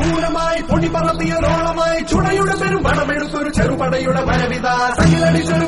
பூரமாய் பொடி பரப்பிய ரோளமாய் சுடையுட பெரும் படமெடுப்பொரு செருபடையுட பழவிதா சகிலடி செரு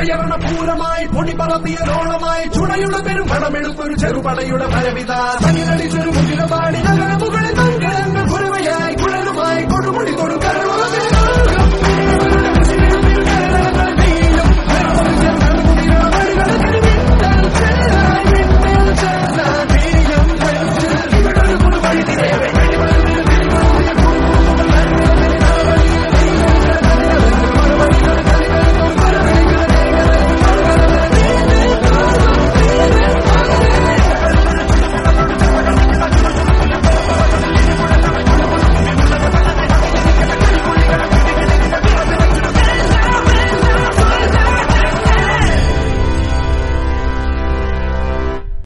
ഭീകരപൂരമായി പൊടി പറത്തിയതോളമായി ചുണയുടെ പെരുമണമെടുത്തൊരു ചെറുപടയുടെ പരവിത. തങ്ങിലടിച്ചൊരു മുതിരപാടി നഗരമുകളിൽ